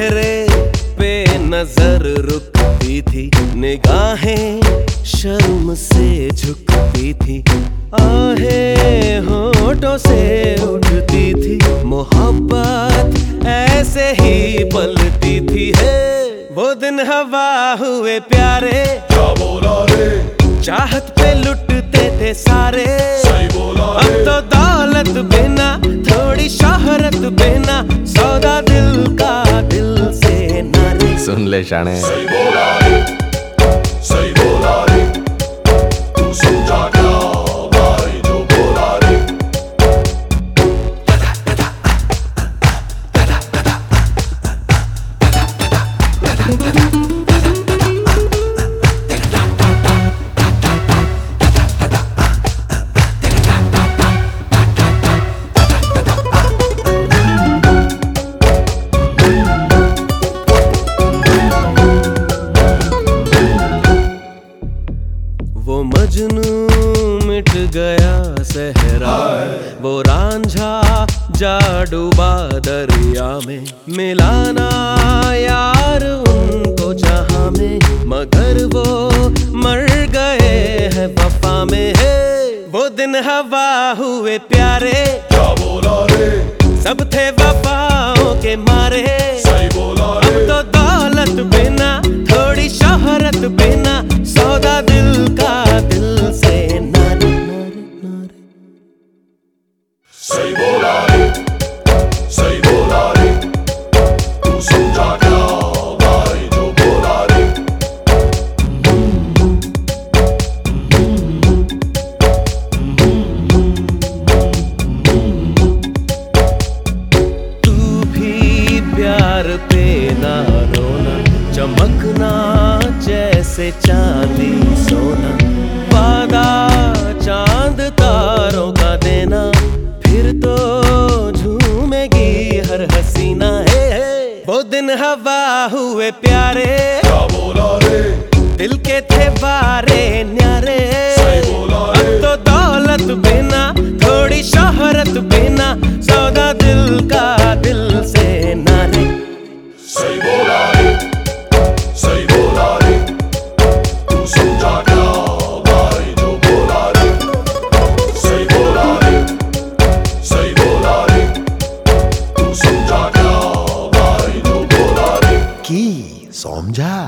चेहरे पे नज़र रुकती थी निगाहें शर्म से झुकती थी आहें होठों से उठती थी मोहब्बत ऐसे ही पलती थी है। वो दिन हवा हुए प्यारे क्या बोला रे? चाहत पे लुटते थे सारे सही बोला अब तो दौलत बिना थोड़ी शोहरत बिना सौदा दिल का शाणे सहरा वो रांझा जा डूबा दरिया में मिलाना यार उनको जहाँ में मगर वो मर गए हैं वफा में। है वो दिन हवा हुए प्यारे क्या बोला रे? सब थे वफाओं चमकना जैसे चांदी सोना। वादा चाँद तारों का देना। फिर तो झूमेगी हर हसीना। है, वो दिन हवा हुए प्यारे तू समझा